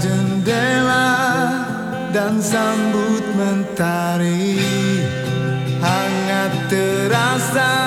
Jendela dan sambut mentari. Hangat terasa